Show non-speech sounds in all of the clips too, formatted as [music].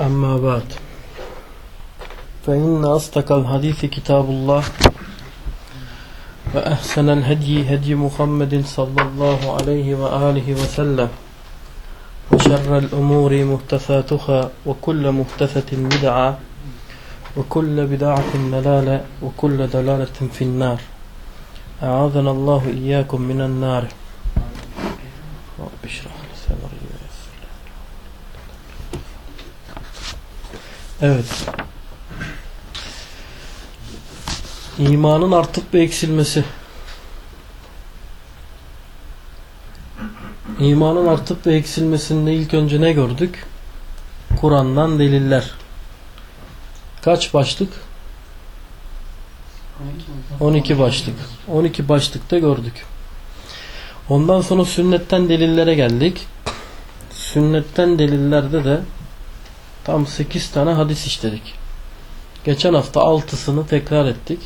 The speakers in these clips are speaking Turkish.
أما بعد فإن أصدق الحديث كتاب الله وأحسن الهدي هدي محمد صلى الله عليه وآله وسلم وشر الأمور محدثاتها وكل محدثة بدعة وكل بدعة دلالة وكل دلالة في النار. أعاذنا الله إياكم من النار. Evet. İmanın artıp ve eksilmesi. İmanın artıp ve eksilmesinde ilk önce ne gördük? Kur'an'dan deliller. Kaç başlık? 12 başlık. 12 başlıkta gördük. Ondan sonra sünnetten delillere geldik. Sünnetten delillerde de tam 8 tane hadis işledik. Geçen hafta 6'sını tekrar ettik.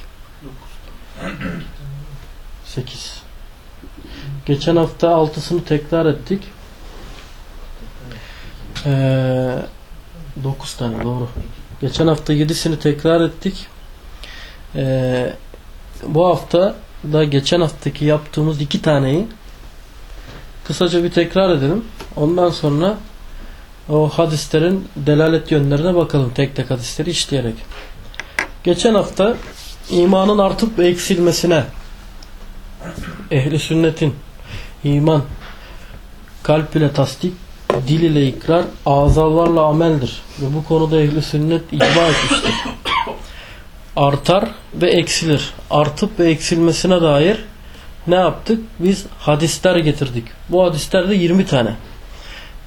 8. Geçen hafta 6'sını tekrar ettik. Ee, 9 tane doğru. Geçen hafta 7'sini tekrar ettik. Ee, bu hafta da geçen haftaki yaptığımız iki taneyi kısaca bir tekrar edelim. Ondan sonra o hadislerin delalet yönlerine bakalım tek tek hadisleri işleyerek. Geçen hafta imanın artıp ve eksilmesine ehli sünnetin iman kalp ile tasdik, dil ile ikrar, azalarla ameldir. Ve bu konuda ehli sünnet icma etmiştir. Artar ve eksilir. Artıp ve eksilmesine dair ne yaptık? Biz hadisler getirdik. Bu hadislerde 20 tane.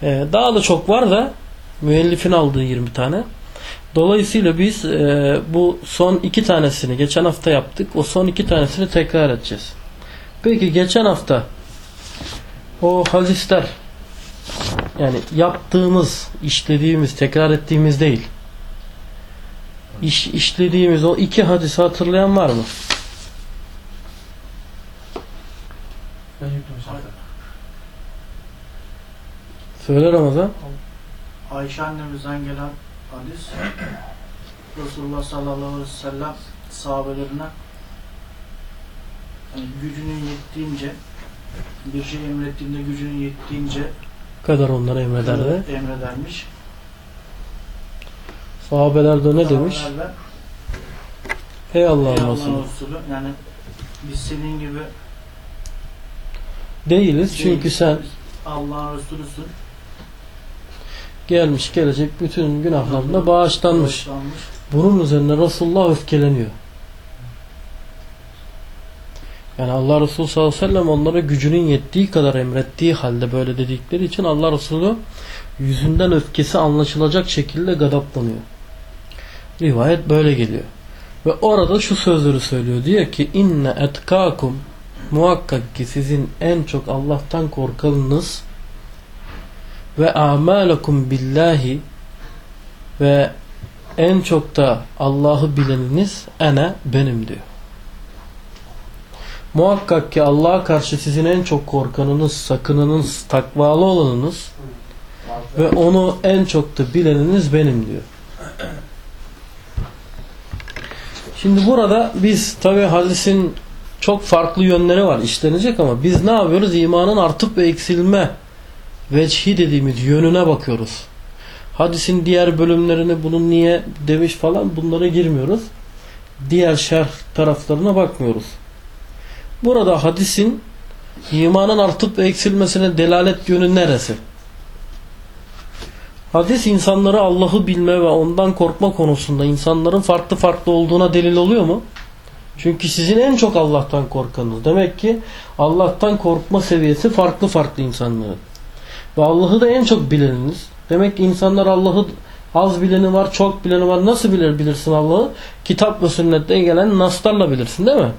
Ee, daha da çok var da müellifin aldığı 20 tane. Dolayısıyla biz e, bu son iki tanesini geçen hafta yaptık. O son iki tanesini tekrar edeceğiz. Peki geçen hafta o hadisler yani yaptığımız, işlediğimiz, tekrar ettiğimiz değil. İş, işlediğimiz o iki hadisi hatırlayan var mı? Söyle Ramazan. Ayşe annemizden gelen hadis Resulullah sallallahu aleyhi ve sellem sahabelerine yani gücünün yettiğince bir şey emrettiğinde gücünün yettiğince kadar onlara emrederdi. emredermiş. Sahabeler de ne demiş? Sahabeler de, Ey "Ey Allah'ın Allah'ın Resulü. Resulü yani biz senin gibi Değiliz çünkü sen Allah'ın Resulüsün. Gelmiş gelecek bütün günahlarına bağışlanmış. Bunun üzerine Resulullah öfkeleniyor. Yani Allah Resulü sallallahu aleyhi ve sellem onlara gücünün yettiği kadar emrettiği halde böyle dedikleri için Allah Resulü yüzünden öfkesi anlaşılacak şekilde gadaplanıyor. Rivayet böyle geliyor. Ve orada şu sözleri söylüyor. Diyor ki inne etkakum muhakkak ki sizin en çok Allah'tan korkanınız ve amalakum billahi ve en çok da Allah'ı bileniniz ene benim diyor. Muhakkak ki Allah'a karşı sizin en çok korkanınız, sakınınız, takvalı olanınız ve onu en çok da bileniniz benim diyor. Şimdi burada biz tabi hadisin çok farklı yönleri var işlenecek ama biz ne yapıyoruz? İmanın artıp ve eksilme veçhi dediğimiz yönüne bakıyoruz. Hadisin diğer bölümlerini bunun niye demiş falan bunlara girmiyoruz. Diğer şerh taraflarına bakmıyoruz. Burada hadisin imanın artıp eksilmesine delalet yönü neresi? Hadis insanları Allah'ı bilme ve ondan korkma konusunda insanların farklı farklı olduğuna delil oluyor mu? Çünkü sizin en çok Allah'tan korkanınız. Demek ki Allah'tan korkma seviyesi farklı farklı insanların. Ve Allah'ı da en çok bileniniz. Demek ki insanlar Allah'ı az bileni var, çok bileni var. Nasıl bilir bilirsin Allah'ı? Kitap ve sünnetten gelen naslarla bilirsin değil mi?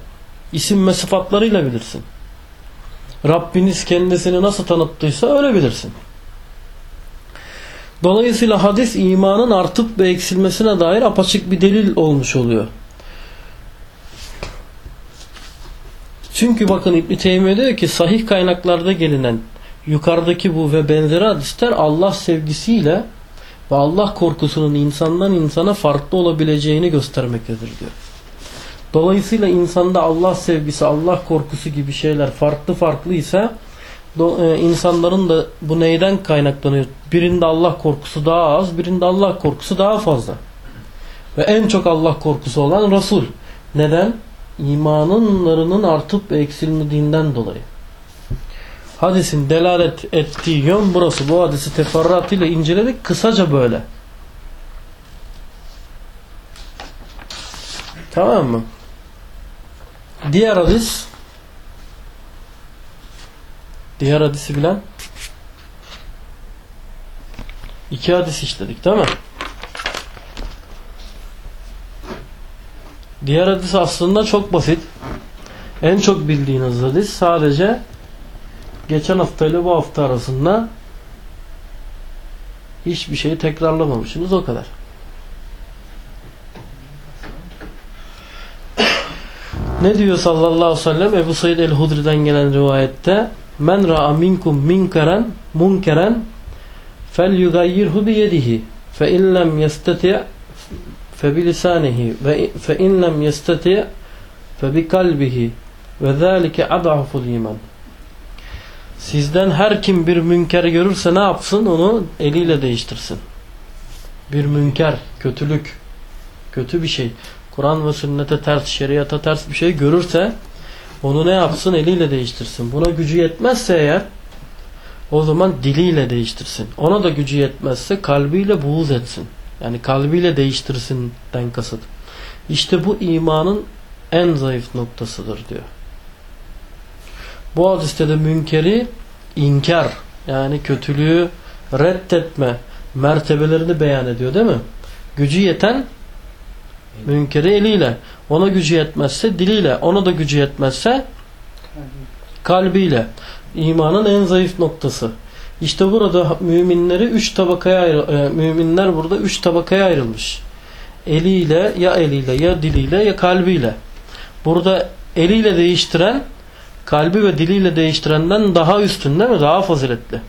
İsim ve sıfatlarıyla bilirsin. Rabbiniz kendisini nasıl tanıttıysa öyle bilirsin. Dolayısıyla hadis imanın artıp ve eksilmesine dair apaçık bir delil olmuş oluyor. Çünkü bakın İbn-i Teymiye diyor ki sahih kaynaklarda gelinen yukarıdaki bu ve benzeri hadisler Allah sevgisiyle ve Allah korkusunun insandan insana farklı olabileceğini göstermektedir diyor. Dolayısıyla insanda Allah sevgisi, Allah korkusu gibi şeyler farklı farklı ise e, insanların da bu neyden kaynaklanıyor? Birinde Allah korkusu daha az, birinde Allah korkusu daha fazla. Ve en çok Allah korkusu olan Resul. Neden? İmanınlarının artıp eksilmediğinden dolayı. Hadisin delalet ettiği yön burası. Bu hadisi teferruatıyla inceledik. Kısaca böyle. Tamam mı? Diğer hadis Diğer hadisi bilen iki hadis işledik değil mi? Diğer hadis aslında çok basit. En çok bildiğiniz hadis sadece geçen hafta ile bu hafta arasında hiçbir şeyi tekrarlamamışsınız o kadar. [coughs] Ne diyor sallallahu aleyhi ve sellem Ebu Said el-Hudri'den gelen rivayette Men ra'a minkum minkaren munkeren fel yugayyirhu bi yedihi fe in lem yestati' fe bi lisanihi ve fe in lem yestati' fe bi kalbihi ve zâlike ad'aful iman Sizden her kim bir münker görürse ne yapsın? Onu eliyle değiştirsin. Bir münker, kötülük, kötü bir şey. Kur'an ve sünnete ters, şeriata ters bir şey görürse onu ne yapsın? Eliyle değiştirsin. Buna gücü yetmezse eğer o zaman diliyle değiştirsin. Ona da gücü yetmezse kalbiyle buğz etsin. Yani kalbiyle değiştirsinden kasıt. İşte bu imanın en zayıf noktasıdır diyor. Bu hadiste de münkeri inkar yani kötülüğü reddetme mertebelerini beyan ediyor değil mi? Gücü yeten münkeri eliyle. Ona gücü yetmezse diliyle. Ona da gücü yetmezse kalbiyle. İmanın en zayıf noktası. İşte burada müminleri üç tabakaya e, müminler burada üç tabakaya ayrılmış. Eliyle ya eliyle ya diliyle ya kalbiyle. Burada eliyle değiştiren kalbi ve diliyle değiştirenden daha üstün değil mi? Daha faziletli.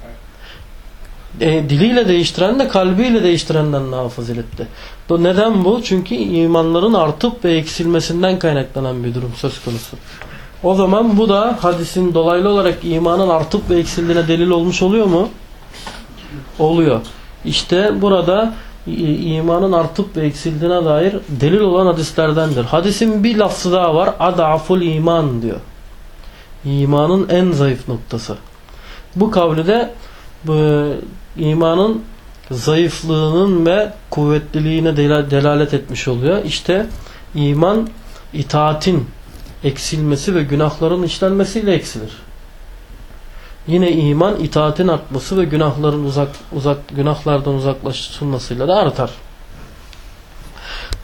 E, diliyle değiştiren de kalbiyle değiştirenden daha faziletli. Neden bu? Çünkü imanların artıp ve eksilmesinden kaynaklanan bir durum söz konusu. O zaman bu da hadisin dolaylı olarak imanın artıp ve eksildiğine delil olmuş oluyor mu? Oluyor. İşte burada imanın artıp ve eksildiğine dair delil olan hadislerdendir. Hadisin bir lafzı daha var. Adaful iman diyor. İmanın en zayıf noktası. Bu kavli de bu imanın zayıflığının ve kuvvetliliğine delalet etmiş oluyor. İşte iman itaatin eksilmesi ve günahların işlenmesiyle eksilir. Yine iman itaatin artması ve günahların uzak uzak günahlardan uzaklaşılmasıyla da artar.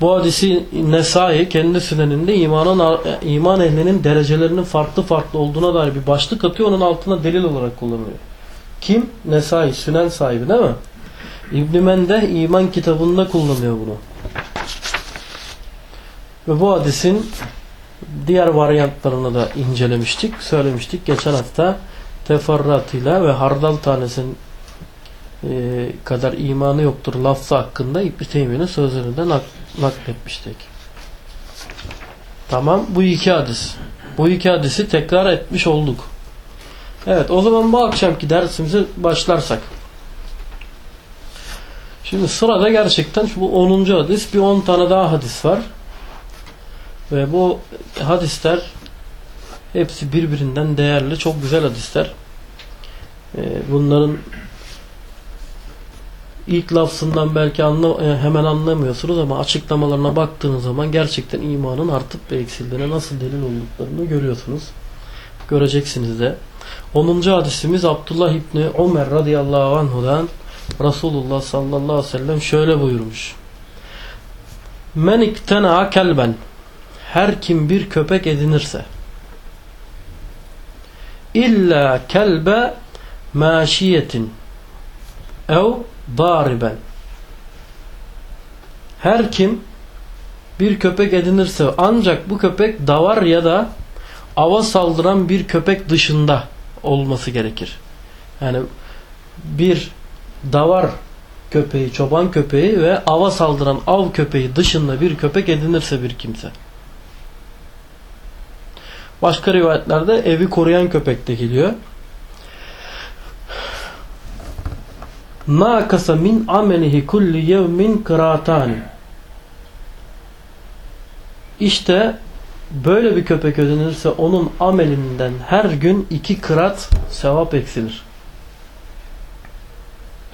Bu hadisi Nesai kendi süneninde imanın iman ehlinin derecelerinin farklı farklı olduğuna dair bir başlık atıyor. Onun altına delil olarak kullanıyor. Kim? Nesai, sünen sahibi değil mi? İbn-i iman kitabında kullanıyor bunu. Ve bu hadisin diğer varyantlarını da incelemiştik, söylemiştik. Geçen hafta teferratıyla ve hardal tanesinin e, kadar imanı yoktur lafzı hakkında İbn-i Teymiye'nin sözlerini de nak nakletmiştik. Tamam. Bu iki hadis. Bu iki hadisi tekrar etmiş olduk. Evet. O zaman bu akşamki dersimize başlarsak. Şimdi sırada gerçekten bu 10. hadis bir 10 tane daha hadis var. Ve bu hadisler hepsi birbirinden değerli, çok güzel hadisler. Bunların ilk lafzından belki anla, hemen anlamıyorsunuz ama açıklamalarına baktığınız zaman gerçekten imanın artıp ve eksildiğine nasıl delil olduklarını görüyorsunuz. Göreceksiniz de. 10. hadisimiz Abdullah İbni Ömer radıyallahu anhudan Resulullah sallallahu aleyhi ve sellem şöyle buyurmuş. Men iktena kelben her kim bir köpek edinirse illa kelbe maşiyetin ev dariben her kim bir köpek edinirse ancak bu köpek davar ya da ava saldıran bir köpek dışında olması gerekir. Yani bir davar köpeği, çoban köpeği ve ava saldıran av köpeği dışında bir köpek edinirse bir kimse. Başka rivayetlerde evi koruyan köpek de geliyor. Nakasa min amelihi kulli yevmin kıratani. İşte böyle bir köpek edinirse onun amelinden her gün iki kırat sevap eksilir.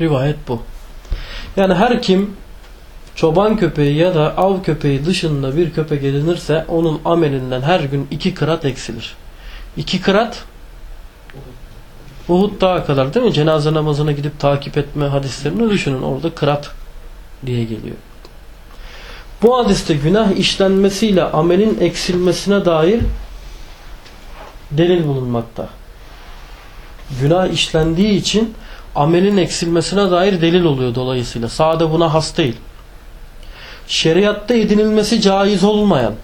Rivayet bu. Yani her kim çoban köpeği ya da av köpeği dışında bir köpek edinirse onun amelinden her gün iki kırat eksilir. İki kırat Uhud dağı kadar değil mi? Cenaze namazına gidip takip etme hadislerini düşünün. Orada kırat diye geliyor. Bu hadiste günah işlenmesiyle amelin eksilmesine dair delil bulunmakta. Günah işlendiği için amelin eksilmesine dair delil oluyor dolayısıyla. Sade buna has değil. Şeriatta edinilmesi caiz olmayan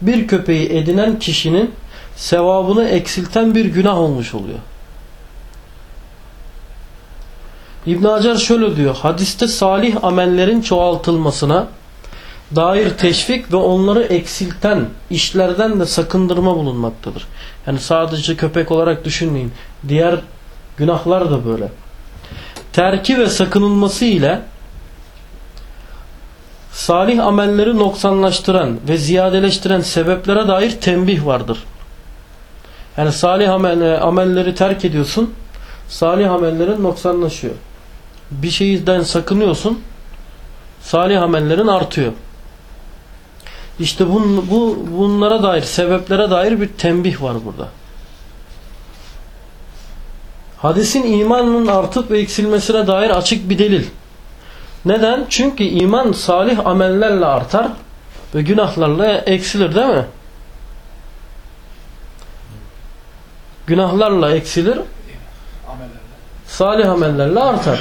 bir köpeği edinen kişinin sevabını eksilten bir günah olmuş oluyor. İbn Hacer şöyle diyor. Hadiste salih amellerin çoğaltılmasına dair teşvik ve onları eksilten işlerden de sakındırma bulunmaktadır. Yani sadece köpek olarak düşünmeyin. Diğer günahlar da böyle. Terki ve sakınılması ile salih amelleri noksanlaştıran ve ziyadeleştiren sebeplere dair tembih vardır. Yani salih amel, amelleri terk ediyorsun, salih amellerin noksanlaşıyor. Bir şeyden sakınıyorsun, salih amellerin artıyor. İşte bun, bu bunlara dair, sebeplere dair bir tembih var burada. Hadisin imanın artıp ve eksilmesine dair açık bir delil. Neden? Çünkü iman salih amellerle artar ve günahlarla eksilir değil mi? Günahlarla eksilir, salih amellerle artar.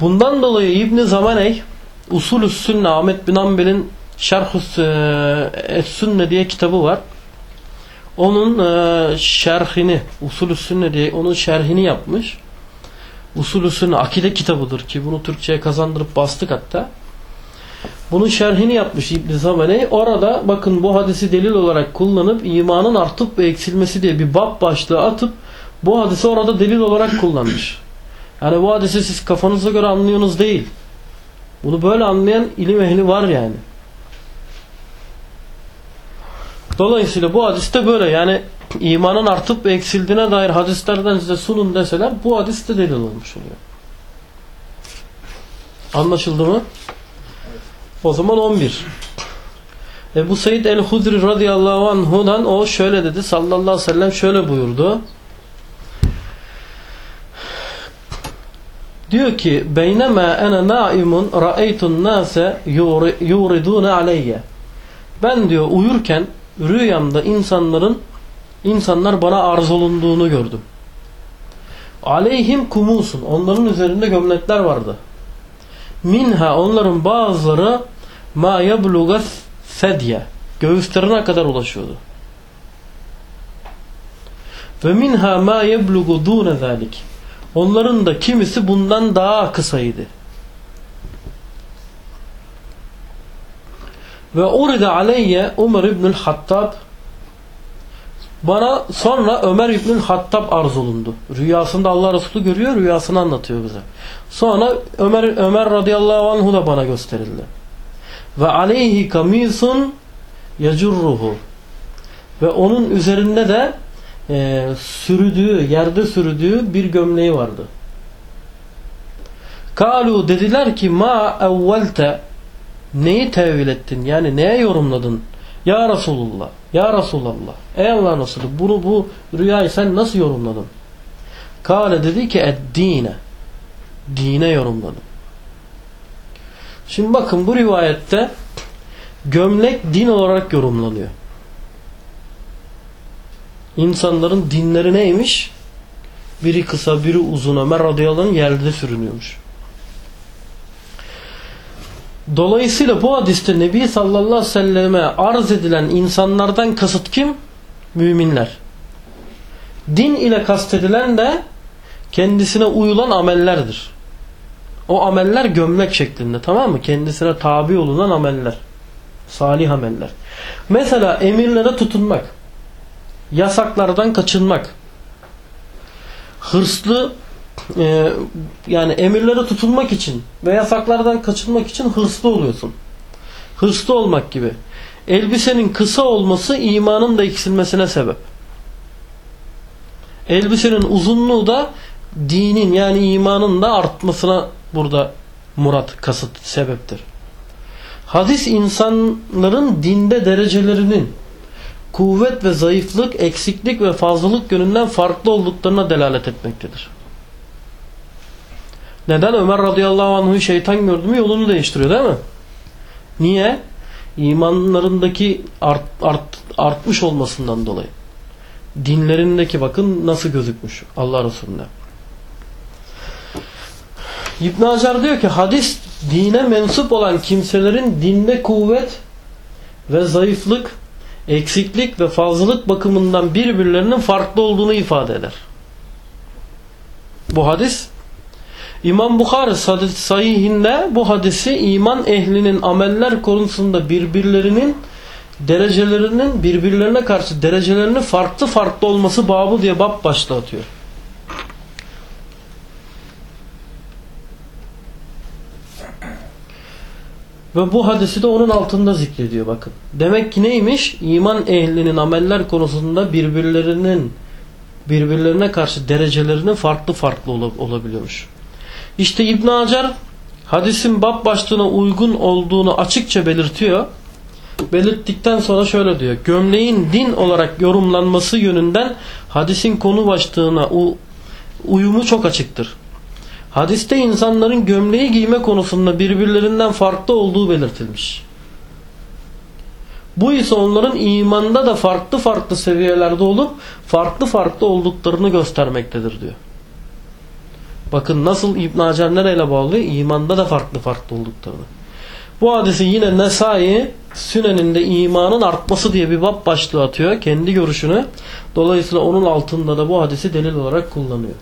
Bundan dolayı İbn Zamaney Usulü Sünne Ahmet bin Hanbel'in Şerhus e, Sünne diye kitabı var. Onun e, şerhini, Usulü Sünne diye onun şerhini yapmış. Usulü Sünne akide kitabıdır ki bunu Türkçe'ye kazandırıp bastık hatta. Bunun şerhini yapmış İbn Zamaney. Orada bakın bu hadisi delil olarak kullanıp imanın artıp ve eksilmesi diye bir bab başlığı atıp bu hadisi orada delil olarak kullanmış. Yani bu hadisi siz kafanıza göre anlıyorsunuz değil. Bunu böyle anlayan ilim ehli var yani. Dolayısıyla bu hadiste böyle yani imanın artıp eksildiğine dair hadislerden size sunun deseler bu hadiste delil olmuş oluyor. Anlaşıldı mı? O zaman 11. Ebu Said el-Hudri radıyallahu anhudan o şöyle dedi sallallahu aleyhi ve sellem şöyle buyurdu. Diyor ki beynema ene naimun ra'eytun nase yuridune aleyye. Ben diyor uyurken rüyamda insanların insanlar bana arz olunduğunu gördüm. Aleyhim kumusun. Onların üzerinde gömlekler vardı. Minha onların bazıları ma yabluga sedye. Göğüslerine kadar ulaşıyordu. Ve minha ma yablugu dune zalik. Onların da kimisi bundan daha kısaydı. Ve urida aleyye Ömer İbnül Hattab bana sonra Ömer İbnül Hattab arz olundu. Rüyasında Allah Resulü görüyor, rüyasını anlatıyor bize. Sonra Ömer, Ömer radıyallahu anhu da bana gösterildi. Ve aleyhi kamisun yacurruhu ve onun üzerinde de e, sürüdüğü, yerde sürüdüğü bir gömleği vardı. Kalu dediler ki ma evvelte neyi tevil ettin? Yani neye yorumladın? Ya Resulullah, Ya Resulallah. Ey Allah Resulü bunu bu rüyayı sen nasıl yorumladın? Kale dedi ki eddine. Dine yorumladım. Şimdi bakın bu rivayette gömlek din olarak yorumlanıyor. İnsanların dinleri neymiş? Biri kısa, biri uzun. Ömer radıyallahu anh yerde sürünüyormuş. Dolayısıyla bu hadiste Nebi sallallahu aleyhi ve selleme arz edilen insanlardan kasıt kim? Müminler. Din ile kastedilen de kendisine uyulan amellerdir. O ameller gömlek şeklinde tamam mı? Kendisine tabi olunan ameller. Salih ameller. Mesela emirlere tutunmak. Yasaklardan kaçınmak. Hırslı e, yani emirlere tutunmak için ve yasaklardan kaçınmak için hırslı oluyorsun. Hırslı olmak gibi. Elbisenin kısa olması imanın da eksilmesine sebep. Elbisenin uzunluğu da dinin yani imanın da artmasına burada murat, kasıt, sebeptir. Hadis insanların dinde derecelerinin kuvvet ve zayıflık, eksiklik ve fazlalık yönünden farklı olduklarına delalet etmektedir. Neden? Ömer radıyallahu anh'ı şeytan gördü mü yolunu değiştiriyor değil mi? Niye? İmanlarındaki art, art, artmış olmasından dolayı. Dinlerindeki bakın nasıl gözükmüş Allah Resulü'nde. İbn Hacer diyor ki hadis dine mensup olan kimselerin dinde kuvvet ve zayıflık, eksiklik ve fazlalık bakımından birbirlerinin farklı olduğunu ifade eder. Bu hadis İmam Bukhari sahihinde bu hadisi iman ehlinin ameller konusunda birbirlerinin derecelerinin birbirlerine karşı derecelerinin farklı farklı olması babı diye bab başlığı Ve bu hadisi de onun altında zikrediyor bakın. Demek ki neymiş? İman ehlinin ameller konusunda birbirlerinin birbirlerine karşı derecelerinin farklı farklı olabiliyormuş. İşte İbn Hacer hadisin bab başlığına uygun olduğunu açıkça belirtiyor. Belirttikten sonra şöyle diyor. Gömleğin din olarak yorumlanması yönünden hadisin konu başlığına uyumu çok açıktır. Hadiste insanların gömleği giyme konusunda birbirlerinden farklı olduğu belirtilmiş. Bu ise onların imanda da farklı farklı seviyelerde olup farklı farklı olduklarını göstermektedir diyor. Bakın nasıl İbn Hacer nereyle bağlıyor? İmanda da farklı farklı olduklarını. Bu hadisi yine Nesai Sünen'inde imanın artması diye bir bab başlığı atıyor. Kendi görüşünü. Dolayısıyla onun altında da bu hadisi delil olarak kullanıyor.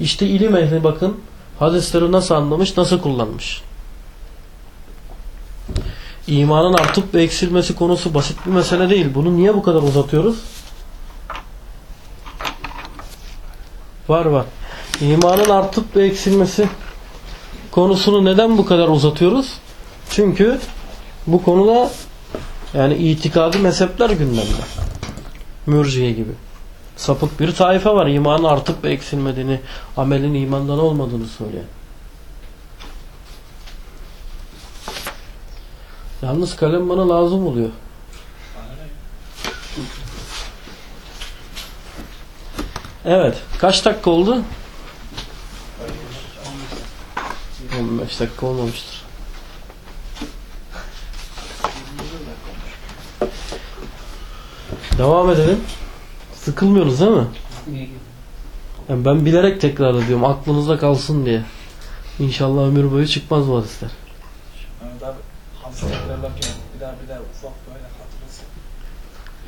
İşte ilim ehli bakın hadisleri nasıl anlamış, nasıl kullanmış. İmanın artıp ve eksilmesi konusu basit bir mesele değil. Bunu niye bu kadar uzatıyoruz? Var var. İmanın artıp ve eksilmesi konusunu neden bu kadar uzatıyoruz? Çünkü bu konuda yani itikadi mezhepler gündemde. Mürciye gibi. Sapık bir taife var. İmanın artıp ve eksilmediğini, amelin imandan olmadığını söyleyen. Yalnız kalem bana lazım oluyor. Evet. Kaç dakika oldu? 15 dakika olmamıştır. Devam edelim. Sıkılmıyoruz değil mi? Yani ben bilerek tekrar ediyorum. Aklınızda kalsın diye. İnşallah ömür boyu çıkmaz bu hadisler. bir daha bir daha ufak böyle hatırlasın.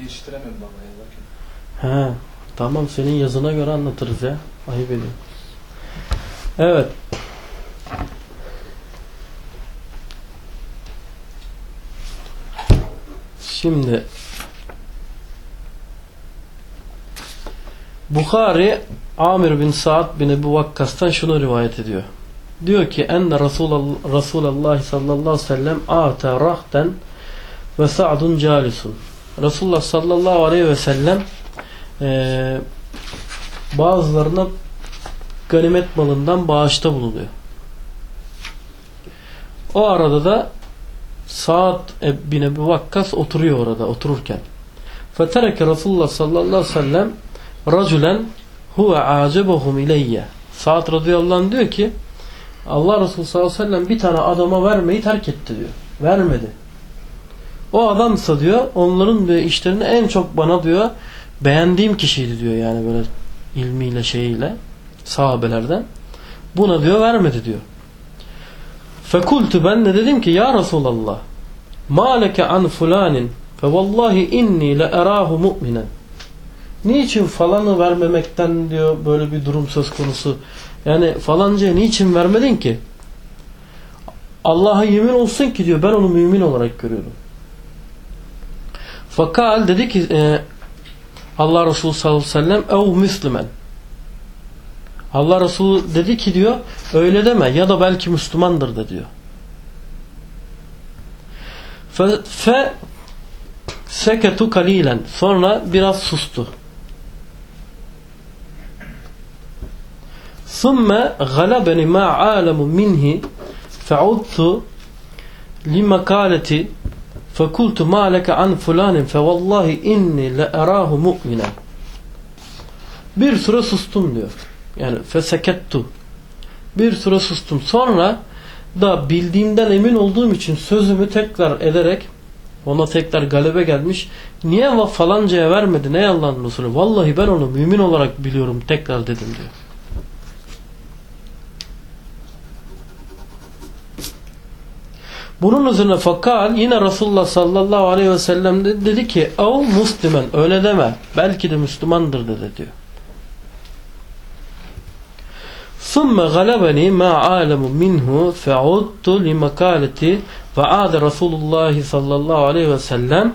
Yetiştiremem bana yazarken. He. Tamam senin yazına göre anlatırız ya. Ayıp ediyorum. Evet. Şimdi Bukhari Amir bin Sa'd bin Ebu Vakkas'tan şunu rivayet ediyor. Diyor ki enne Resulullah, Resulullah sallallahu aleyhi ve sellem ata rahten ve Sa'dun calisun. Resulullah sallallahu aleyhi ve sellem e, bazılarına ganimet malından bağışta bulunuyor. O arada da Sa'd bin Ebu Vakkas oturuyor orada otururken. Fetereke Resulullah sallallahu aleyhi ve sellem raculen huve acebuhum ileyye. Sa'd radıyallahu anh diyor ki Allah Resulü sallallahu aleyhi ve sellem bir tane adama vermeyi terk etti diyor. Vermedi. O adamsa diyor onların diyor işlerini en çok bana diyor beğendiğim kişiydi diyor yani böyle ilmiyle şeyiyle sahabelerden. Buna diyor vermedi diyor. Fekultu ben de dedim ki ya Resulallah ma leke an fulanin fe vallahi inni le erahu mu'minen. Niçin falanı vermemekten diyor böyle bir durum söz konusu. Yani falancaya niçin vermedin ki? Allah'a yemin olsun ki diyor ben onu mümin olarak görüyorum. Fakal dedi ki e, Allah Resulü sallallahu aleyhi ve sellem ev müslümen. Allah Resulü dedi ki diyor öyle deme ya da belki Müslümandır da diyor. Fe, fe seketu kalilen sonra biraz sustu. ثم غلبني ما عالم منه فعدت لمقالتي فقلت ما لك عن فلان فوالله إني لأراه مؤمنا bir süre sustum diyor. Yani fesekettu. Bir süre sustum. Sonra da bildiğimden emin olduğum için sözümü tekrar ederek ona tekrar galebe gelmiş. Niye falancaya vermedi? Ne Allah'ın Resulü? Vallahi ben onu mümin olarak biliyorum. Tekrar dedim diyor. Bunun üzerine fakal yine Resulullah sallallahu aleyhi ve sellem de dedi ki o Müslüman öyle deme. Belki de Müslümandır dedi diyor. ثم غلبني ما عالم منه فعدت لمقالتي وعاد رسول الله sallallahu aleyhi ve sellem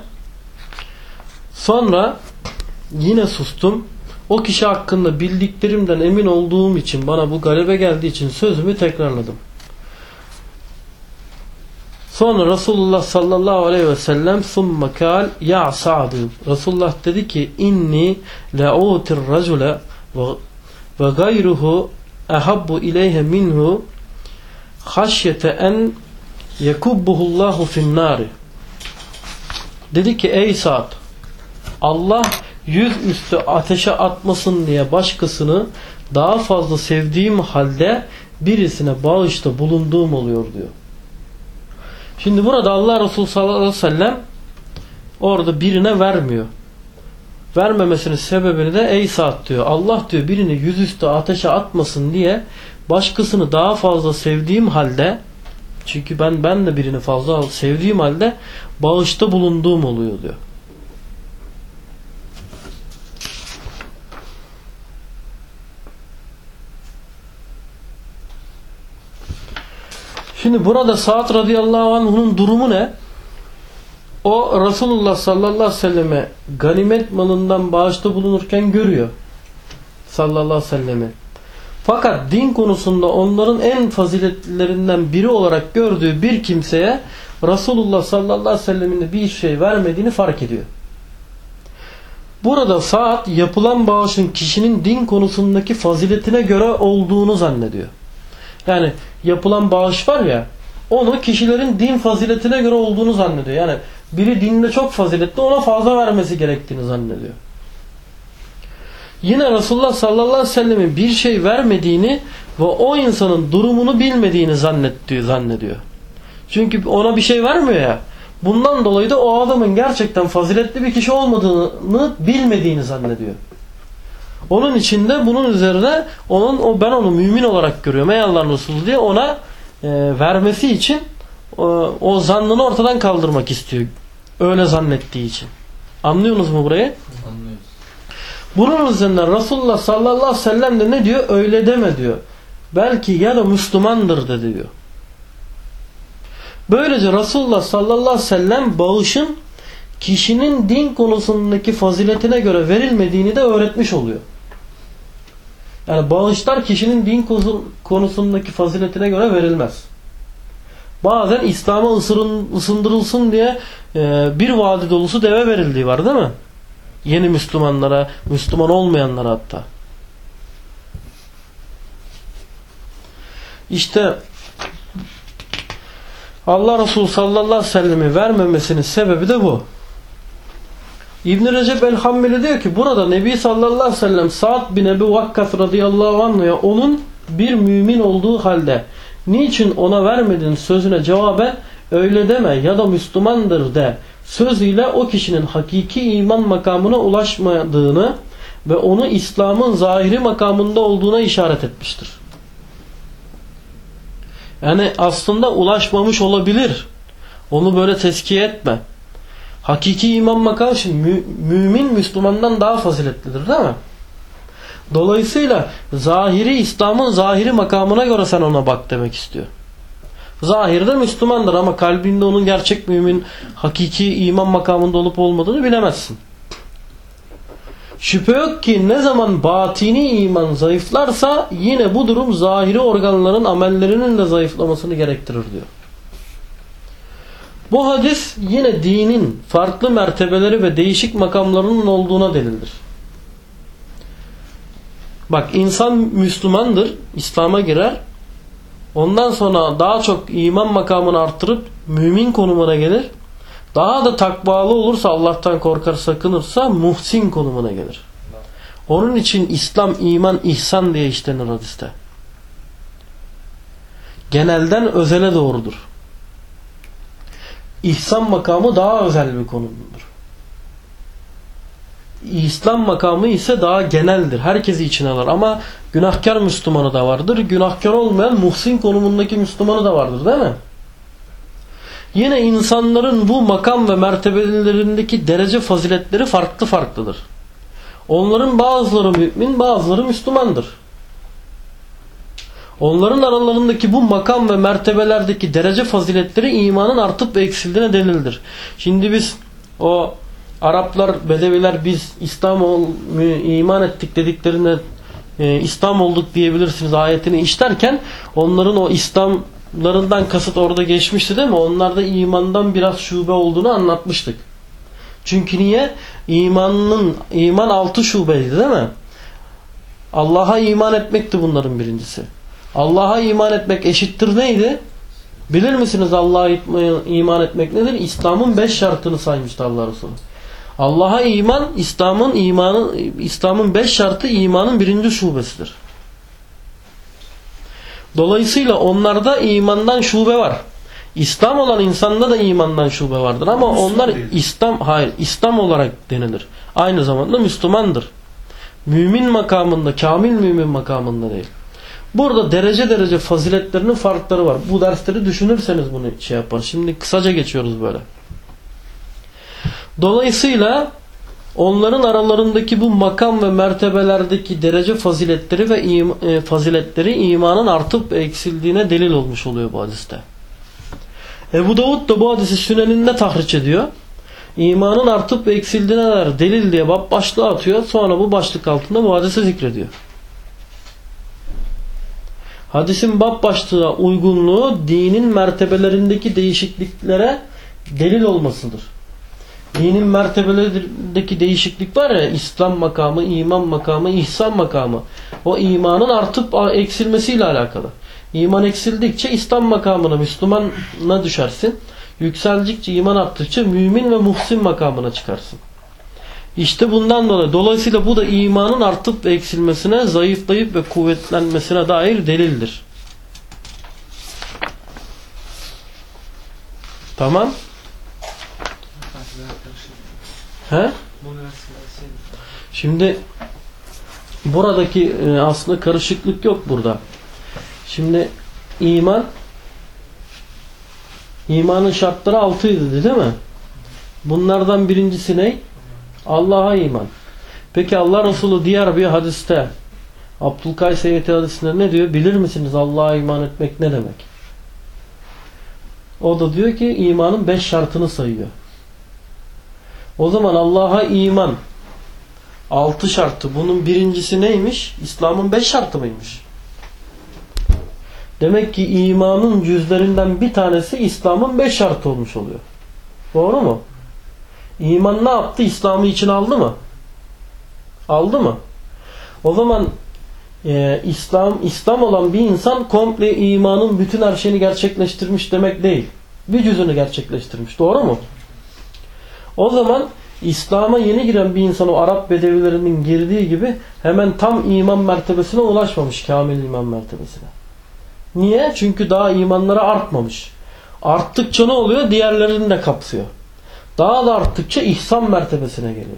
sonra yine sustum o kişi hakkında bildiklerimden emin olduğum için bana bu galebe geldiği için sözümü tekrarladım sonra Resulullah sallallahu aleyhi ve sellem ثم kal ya Sa'd Resulullah dedi ki inni la'utir racule ve gayruhu ehabbu ileyhe minhu haşyete en yekubbuhullahu finnari dedi ki ey Sa'd Allah yüz üstü ateşe atmasın diye başkasını daha fazla sevdiğim halde birisine bağışta bulunduğum oluyor diyor. Şimdi burada Allah Resulü sallallahu aleyhi ve sellem orada birine vermiyor. Vermemesinin sebebini de ey Sa'd diyor. Allah diyor birini yüzüstü ateşe atmasın diye başkasını daha fazla sevdiğim halde çünkü ben ben de birini fazla sevdiğim halde bağışta bulunduğum oluyor diyor. Şimdi burada Sa'd radıyallahu anh'ın durumu ne? O Resulullah sallallahu aleyhi ve selleme ganimet malından bağışta bulunurken görüyor. Sallallahu aleyhi ve sellemi. Fakat din konusunda onların en faziletlerinden biri olarak gördüğü bir kimseye Resulullah sallallahu aleyhi ve sellemin bir şey vermediğini fark ediyor. Burada saat yapılan bağışın kişinin din konusundaki faziletine göre olduğunu zannediyor. Yani yapılan bağış var ya onu kişilerin din faziletine göre olduğunu zannediyor. Yani biri dinde çok faziletli ona fazla vermesi gerektiğini zannediyor. Yine Resulullah sallallahu aleyhi ve sellemin bir şey vermediğini ve o insanın durumunu bilmediğini zannediyor. zannediyor. Çünkü ona bir şey vermiyor ya. Bundan dolayı da o adamın gerçekten faziletli bir kişi olmadığını bilmediğini zannediyor. Onun içinde bunun üzerine onun o ben onu mümin olarak görüyorum. Ey Allah'ın Resulü diye ona e, vermesi için o, o zannını ortadan kaldırmak istiyor. Öyle zannettiği için. Anlıyorsunuz mu burayı? Anlıyoruz. Bunun üzerinden Resulullah sallallahu aleyhi ve sellem de ne diyor? Öyle deme diyor. Belki ya da Müslümandır dedi diyor. Böylece Resulullah sallallahu aleyhi ve sellem bağışın kişinin din konusundaki faziletine göre verilmediğini de öğretmiş oluyor. Yani bağışlar kişinin din konusundaki faziletine göre verilmez. Bazen İslam'a ısındırılsın diye bir vadi dolusu deve verildiği var değil mi? Yeni Müslümanlara, Müslüman olmayanlara hatta. İşte Allah Resulü sallallahu aleyhi ve sellem'i vermemesinin sebebi de bu. İbn Recep el-Hammeli diyor ki burada Nebi sallallahu aleyhi ve sellem Sa'd bin Ebu Vakkas radıyallahu anh'a onun bir mümin olduğu halde niçin ona vermedin sözüne cevaben öyle deme ya da Müslümandır de sözüyle o kişinin hakiki iman makamına ulaşmadığını ve onu İslam'ın zahiri makamında olduğuna işaret etmiştir. Yani aslında ulaşmamış olabilir. Onu böyle tezkiye etme. Hakiki iman makamı şimdi mü- mümin Müslümandan daha faziletlidir değil mi? Dolayısıyla zahiri İslam'ın zahiri makamına göre sen ona bak demek istiyor. Zahirde Müslümandır ama kalbinde onun gerçek mümin, hakiki iman makamında olup olmadığını bilemezsin. Şüphe yok ki ne zaman batini iman zayıflarsa yine bu durum zahiri organların amellerinin de zayıflamasını gerektirir diyor. Bu hadis yine dinin farklı mertebeleri ve değişik makamlarının olduğuna delildir. Bak insan Müslümandır, İslam'a girer. Ondan sonra daha çok iman makamını arttırıp mümin konumuna gelir. Daha da takvalı olursa Allah'tan korkar sakınırsa muhsin konumuna gelir. Onun için İslam, iman, ihsan diye işlenir hadiste. Genelden özele doğrudur. İhsan makamı daha özel bir konumdur. İslam makamı ise daha geneldir. Herkesi içine alır. Ama günahkar Müslümanı da vardır. Günahkar olmayan muhsin konumundaki Müslümanı da vardır değil mi? Yine insanların bu makam ve mertebelerindeki derece faziletleri farklı farklıdır. Onların bazıları mümin, bazıları Müslümandır. Onların aralarındaki bu makam ve mertebelerdeki derece faziletleri imanın artıp eksildiğine delildir. Şimdi biz o Araplar, Bedeviler biz İslam ol, iman ettik dediklerine e, İslam olduk diyebilirsiniz ayetini işlerken onların o İslamlarından kasıt orada geçmişti değil mi? Onlarda imandan biraz şube olduğunu anlatmıştık. Çünkü niye? İmanın iman altı şubeydi değil mi? Allah'a iman etmekti bunların birincisi. Allah'a iman etmek eşittir neydi? Bilir misiniz Allah'a iman etmek nedir? İslam'ın beş şartını saymıştı Allah Resulü. Allah'a iman, İslam'ın imanı, İslam'ın beş şartı imanın birinci şubesidir. Dolayısıyla onlarda imandan şube var. İslam olan insanda da imandan şube vardır ama onlar. İslam hayır İslam olarak denilir. Aynı zamanda Müslümandır. Mümin makamında, kamil mümin makamında değil. Burada derece derece faziletlerinin farkları var. Bu dersleri düşünürseniz bunu şey yapar. Şimdi kısaca geçiyoruz böyle. Dolayısıyla onların aralarındaki bu makam ve mertebelerdeki derece faziletleri ve im e, faziletleri imanın artıp eksildiğine delil olmuş oluyor bu hadiste. Ebu Davud da bu hadisi süneninde tahriş ediyor. İmanın artıp eksildiğine dair delil diye başlığı atıyor. Sonra bu başlık altında bu hadisi zikrediyor. Hadisin bab başlığına uygunluğu dinin mertebelerindeki değişikliklere delil olmasıdır. Dinin mertebelerindeki değişiklik var ya İslam makamı, iman makamı, ihsan makamı. O imanın artıp eksilmesiyle alakalı. İman eksildikçe İslam makamına, Müslümana düşersin. Yükseldikçe iman arttıkça mümin ve muhsin makamına çıkarsın. İşte bundan dolayı. Dolayısıyla bu da imanın artıp ve eksilmesine, zayıflayıp ve kuvvetlenmesine dair delildir. Tamam. He? Şimdi buradaki e, aslında karışıklık yok burada. Şimdi iman imanın şartları altıydı değil mi? Bunlardan birincisi ne? Allah'a iman. Peki Allah Resulü diğer bir hadiste Abdülkays Eyyeti hadisinde ne diyor? Bilir misiniz Allah'a iman etmek ne demek? O da diyor ki imanın beş şartını sayıyor. O zaman Allah'a iman altı şartı. Bunun birincisi neymiş? İslam'ın beş şartı mıymış? Demek ki imanın cüzlerinden bir tanesi İslam'ın beş şartı olmuş oluyor. Doğru mu? İman ne yaptı? İslam'ı içine aldı mı? Aldı mı? O zaman e, İslam İslam olan bir insan komple imanın bütün her şeyini gerçekleştirmiş demek değil. Bir cüzünü gerçekleştirmiş. Doğru mu? O zaman İslam'a yeni giren bir insan o Arap bedevilerinin girdiği gibi hemen tam iman mertebesine ulaşmamış. Kamil iman mertebesine. Niye? Çünkü daha imanları artmamış. Arttıkça ne oluyor? Diğerlerini de kapsıyor. Daha da arttıkça ihsan mertebesine geliyor.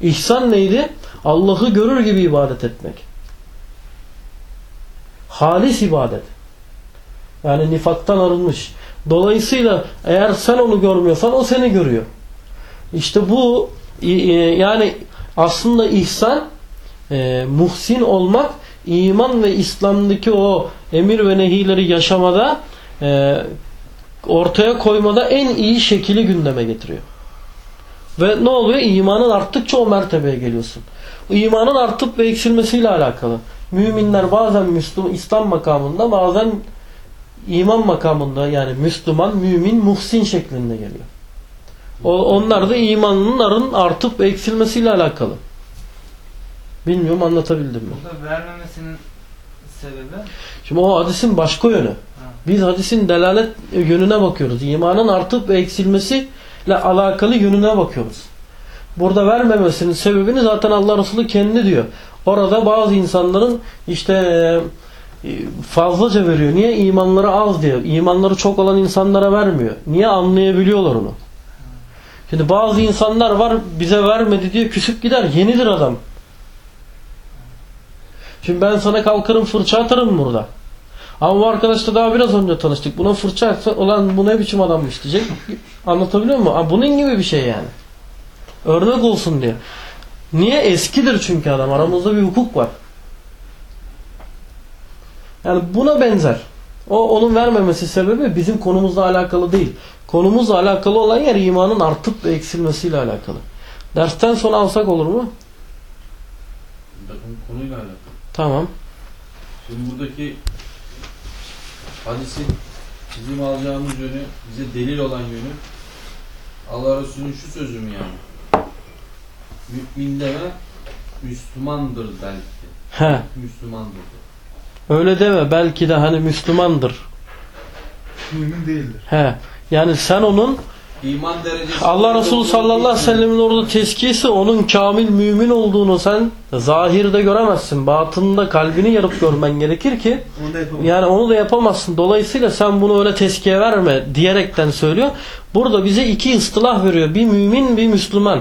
İhsan neydi? Allah'ı görür gibi ibadet etmek. Halis ibadet. Yani nifaktan arınmış. Dolayısıyla eğer sen onu görmüyorsan o seni görüyor. İşte bu e, e, yani aslında ihsan e, muhsin olmak iman ve İslam'daki o emir ve nehileri yaşamada e, ortaya koymada en iyi şekili gündeme getiriyor. Ve ne oluyor? İmanın arttıkça o mertebeye geliyorsun. İmanın artıp ve eksilmesiyle alakalı. Müminler bazen Müslüman, İslam makamında bazen iman makamında yani Müslüman, mümin, muhsin şeklinde geliyor. O, onlar da imanların artıp ve eksilmesiyle alakalı. Bilmiyorum anlatabildim mi? Burada vermemesinin sebebi Şimdi o hadisin başka yönü. Biz hadisin delalet yönüne bakıyoruz. İmanın artıp ve eksilmesiyle alakalı yönüne bakıyoruz. Burada vermemesinin sebebini zaten Allah Resulü kendi diyor. Orada bazı insanların işte e, fazlaca veriyor. Niye? İmanları az diyor. İmanları çok olan insanlara vermiyor. Niye? Anlayabiliyorlar onu. Şimdi bazı insanlar var bize vermedi diye küsüp gider. Yenidir adam. Şimdi ben sana kalkarım fırça atarım burada. Ama bu arkadaşla daha biraz önce tanıştık. Buna fırça atsa olan bu ne biçim adammış diyecek. Anlatabiliyor muyum? Ama Bunun gibi bir şey yani. Örnek olsun diye. Niye? Eskidir çünkü adam. Aramızda bir hukuk var. Yani buna benzer. O onun vermemesi sebebi bizim konumuzla alakalı değil. Konumuzla alakalı olan yer imanın artıp ve eksilmesiyle alakalı. Dersten sonra alsak olur mu? Konuyla alakalı. Tamam. Şimdi buradaki hadisin bizim alacağımız yönü, bize delil olan yönü Allah Resulü'nün şu sözü mü yani? Mümin deme Müslümandır belki. He. Müslümandır. Öyle deme. Belki de hani Müslümandır. Mümin değildir. He. Yani sen onun İman derecesi Allah Resulü sallallahu aleyhi ve sellemin orada tezkiyesi onun kamil mümin olduğunu sen zahirde göremezsin. Batında kalbini yarıp görmen gerekir ki Onu yani onu da yapamazsın. Dolayısıyla sen bunu öyle tezkiye verme diyerekten söylüyor. Burada bize iki ıstılah veriyor. Bir mümin bir Müslüman.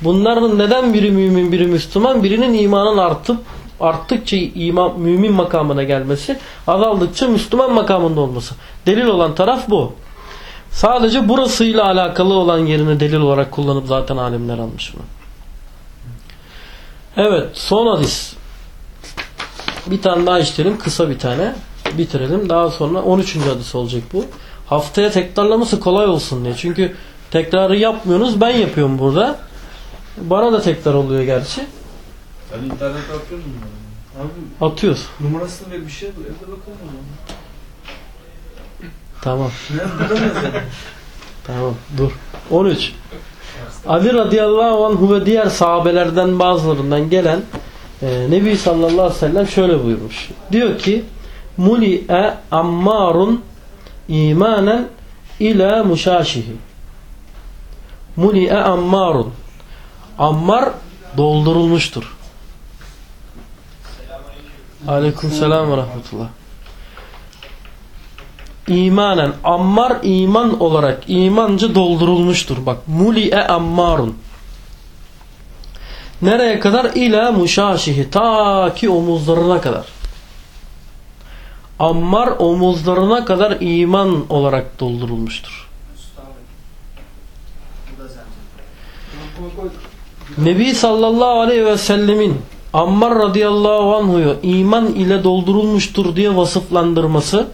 Bunların neden biri mümin biri Müslüman? Birinin imanın artıp arttıkça iman, mümin makamına gelmesi, azaldıkça Müslüman makamında olması. Delil olan taraf bu. Sadece burasıyla alakalı olan yerini delil olarak kullanıp zaten alimler almış bunu. Evet son hadis. Bir tane daha işleyelim. Kısa bir tane. Bitirelim. Daha sonra 13. hadis olacak bu. Haftaya tekrarlaması kolay olsun diye. Çünkü tekrarı yapmıyorsunuz. Ben yapıyorum burada. Bana da tekrar oluyor gerçi. Sen internet atıyor musun? Abi Atıyoruz. numarasını ver bir şey. Evde bakalım. Tamam. Tamam. Dur. 13. Ali radıyallahu anhu ve diğer sahabelerden bazılarından gelen e, Nebi sallallahu aleyhi ve sellem şöyle buyurmuş. Diyor ki Muli'e ammarun imanen ila muşaşihi Muli'e ammarun Ammar doldurulmuştur. Aleyküm selam ve rahmetullah. İmanen Ammar iman olarak imancı doldurulmuştur. Bak muli'e ammarun. Nereye kadar? İla muşaşihi. Ta ki omuzlarına kadar. Ammar omuzlarına kadar iman olarak doldurulmuştur. Nebi sallallahu aleyhi ve sellemin Ammar radıyallahu anhu'yu iman ile doldurulmuştur diye vasıflandırması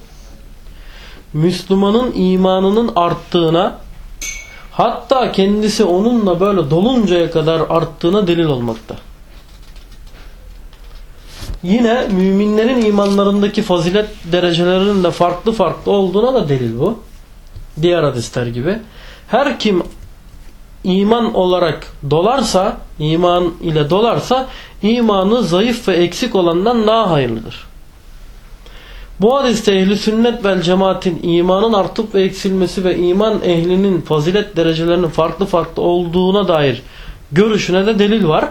Müslümanın imanının arttığına hatta kendisi onunla böyle doluncaya kadar arttığına delil olmakta. Yine müminlerin imanlarındaki fazilet derecelerinin de farklı farklı olduğuna da delil bu. Diğer hadisler gibi. Her kim iman olarak dolarsa, iman ile dolarsa imanı zayıf ve eksik olandan daha hayırlıdır. Bu hadiste ehli sünnet vel cemaatin imanın artıp ve eksilmesi ve iman ehlinin fazilet derecelerinin farklı farklı olduğuna dair görüşüne de delil var.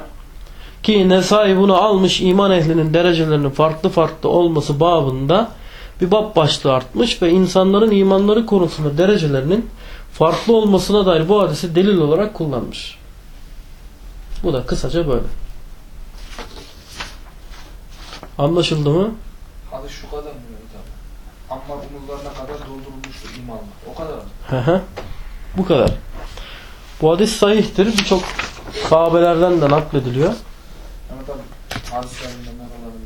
Ki Nesai bunu almış iman ehlinin derecelerinin farklı farklı olması babında bir bab başlığı artmış ve insanların imanları konusunda derecelerinin farklı olmasına dair bu hadisi delil olarak kullanmış. Bu da kısaca böyle. Anlaşıldı mı? Hadi şu kadar mı Mehmet Ammar omuzlarına kadar doldurulmuştur imanla. O kadar mı? Hı hı. Bu kadar. Bu hadis sahihtir. Birçok sahabelerden de naklediliyor. Ama tabii hadislerinde